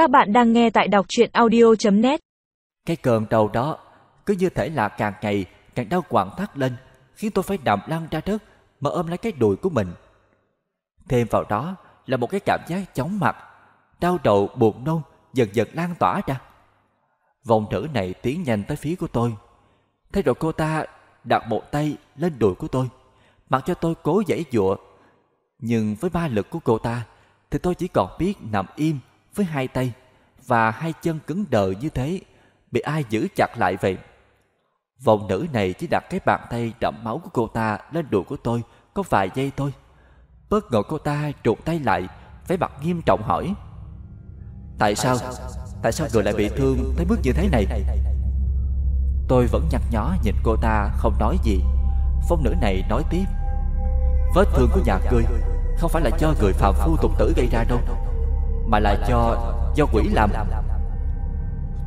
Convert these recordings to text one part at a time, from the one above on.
Các bạn đang nghe tại đọc truyện audio.net Cái cơn đau đó cứ như thể là càng ngày càng đau quặn thắt lên khiến tôi phải nằm lăn ra đất mà ôm lấy cái đùi của mình. Thêm vào đó là một cái cảm giác chóng mặt, đau đầu buồn nôn dần dần lan tỏa ra. Vòng nữ này tiến nhanh tới phía của tôi. Thế rồi cô ta đặt một tay lên đùi của tôi, mặc cho tôi cố giãy dụa. Nhưng với ba lực của cô ta thì tôi chỉ còn biết nằm im với hai tay và hai chân cứng đờ như thế, bị ai giữ chặt lại vậy. Vòng nữ này chỉ đặt cái bàn tay đẫm máu của cô ta lên đùi của tôi có vài giây thôi. Bất ngờ cô ta trụ tay lại, vẻ mặt nghiêm trọng hỏi. Tại sao? Tại sao người lại bị thương tới mức như thế này? Tôi vẫn nhăn nhó nhìn cô ta không nói gì. Phong nữ này nói tiếp. Vết thương của nhà cười không phải là do người phạm phu tục tử gây ra đâu, mà là do do quỷ làm.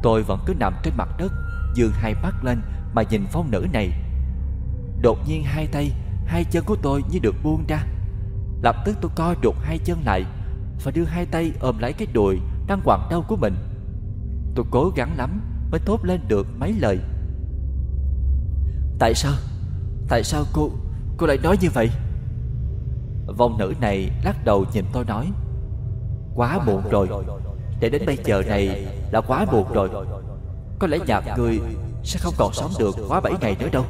Tôi vẫn cứ nằm trên mặt đất, dương hai mắt lên mà nhìn phong nữ này. Đột nhiên hai tay, hai chân của tôi như được buông ra. Lập tức tôi co đột hai chân lại và đưa hai tay ôm lấy cái đùi đang quặn đau của mình. Tôi cố gắng lắm mới thốt lên được mấy lời. Tại sao? Tại sao cô cô lại nói như vậy? Vong nữ này lắc đầu nhìn tôi nói Quá muộn rồi. Để đến bây giờ này là quá muộn rồi. Có lẽ nhà người sẽ không còn sống được quá bảy ngày nữa đâu.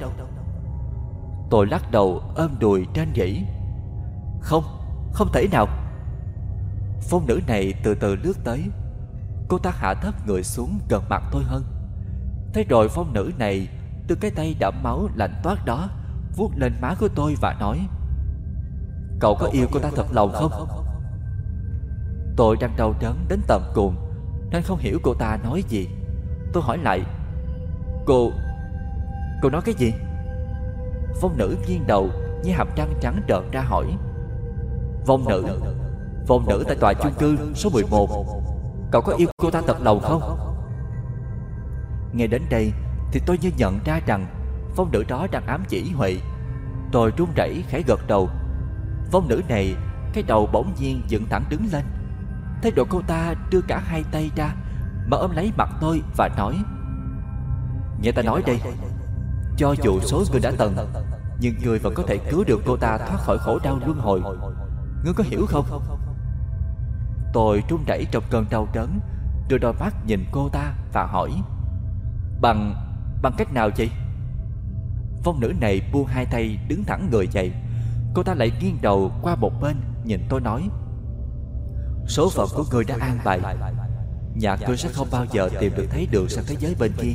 Tôi lắc đầu ôm đùi trên dĩ Không, không thể nào. Phong nữ này từ từ lướt tới. Cô ta hạ thấp người xuống gần mặt tôi hơn. Thế rồi phong nữ này Từ cái tay đẫm máu lạnh toát đó vuốt lên má của tôi và nói Cậu có yêu cô ta thật lòng không? Tôi đang đau đớn đến tận cùng, Nên không hiểu cô ta nói gì. Tôi hỏi lại, Cô Cô nói cái gì? Vong nữ nghiêng đầu, Như hàm trăng trắng trợn ra hỏi. Vong nữ Vong nữ tại tòa chung cư số 11 Cậu có yêu cô ta thật lòng không? Nghe đến đây Thì tôi như nhận ra rằng Vong nữ đó đang ám chỉ Huệ. Tôi run rẩy khẽ gật đầu. Vong nữ này, Cái đầu bỗng nhiên dựng thẳng đứng lên. Thái độ cô ta đưa cả hai tay ra, Mà ôm lấy mặt tôi và nói, Nghe ta nói đây, Cho dù số người đã tận Nhưng người vẫn có thể cứu được cô ta thoát khỏi khổ đau luân hồi. Ngươi có hiểu không? Tôi run rẩy trong cơn đau đớn, Đưa đôi mắt nhìn cô ta và hỏi, Bằng bằng cách nào vậy? Phong nữ này buông hai tay đứng thẳng người dậy. Cô ta lại nghiêng đầu qua một bên, Nhìn tôi nói Số phận của người đã an bài. Nhà ngươi sẽ không bao giờ tìm được thấy đường sang thế giới bên kia.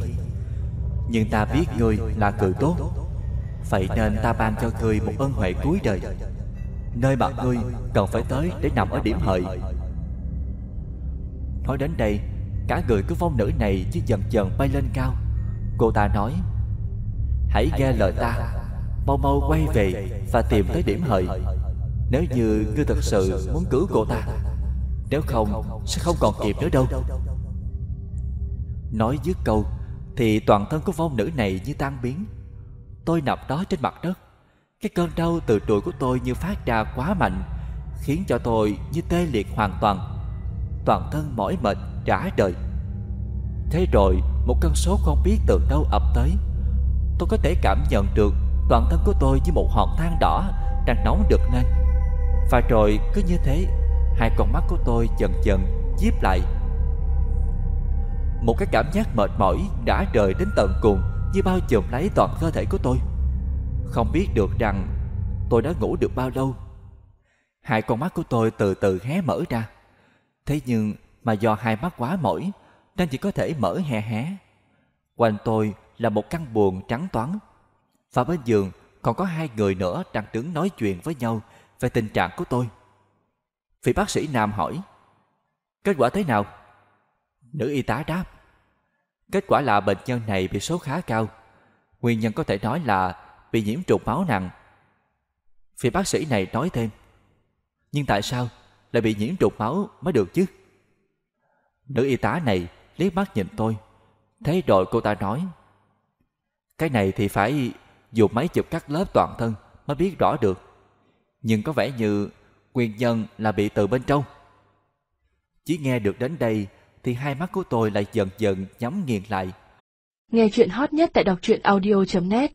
Nhưng ta biết ngươi là người tốt. Vậy nên ta ban cho ngươi một ân huệ cuối đời. Nơi mà ngươi cần phải tới để nằm ở điểm hợi. Nói đến đây, Cả người của phong nữ này chứ dần dần bay lên cao. Cô ta nói, Hãy nghe lời ta. Mau mau quay về và tìm tới điểm hợi. Nếu như ngươi thật sự muốn cứu cô ta nếu không, sẽ không còn kịp nữa đâu. Nói dứt câu, Thì toàn thân của phong nữ này như tan biến. Tôi nằm đó trên mặt đất. Cái cơn đau từ đùi của tôi như phát ra quá mạnh, Khiến cho tôi như tê liệt hoàn toàn. Toàn thân mỏi mệt trả đời Thế rồi, một cơn số không biết từ đâu ập tới. Tôi có thể cảm nhận được toàn thân của tôi như một hòn than đỏ đang nóng được lên. Và rồi cứ như thế hai con mắt của tôi dần dần díp lại. Một cái cảm giác mệt mỏi đã rời đến tận cùng như bao trùm lấy toàn cơ thể của tôi. Không biết được rằng tôi đã ngủ được bao lâu. Hai con mắt của tôi từ từ hé mở ra. Thế nhưng mà do hai mắt quá mỏi, nên chỉ có thể mở hé hé. Quanh tôi là một căn buồng trắng toán và bên giường còn có hai người nữa đang đứng nói chuyện với nhau về tình trạng của tôi. Vị bác sĩ Nam hỏi, kết quả thế nào? Nữ y tá đáp, kết quả là bệnh nhân này bị sốt khá cao. Nguyên nhân có thể nói là bị nhiễm trùng máu nặng. Vị bác sĩ này nói thêm, nhưng tại sao lại bị nhiễm trùng máu mới được chứ? Nữ y tá này liếc mắt nhìn tôi, thấy rồi cô ta nói, cái này thì phải dùng máy chụp cắt lớp toàn thân mới biết rõ được. Nhưng có vẻ như nguyên nhân là bị từ bên trong. Chỉ nghe được đến đây thì hai mắt của tôi lại dần dần nhắm nghiền lại Nghe chuyện hot nhất tại đọc truyện audio.net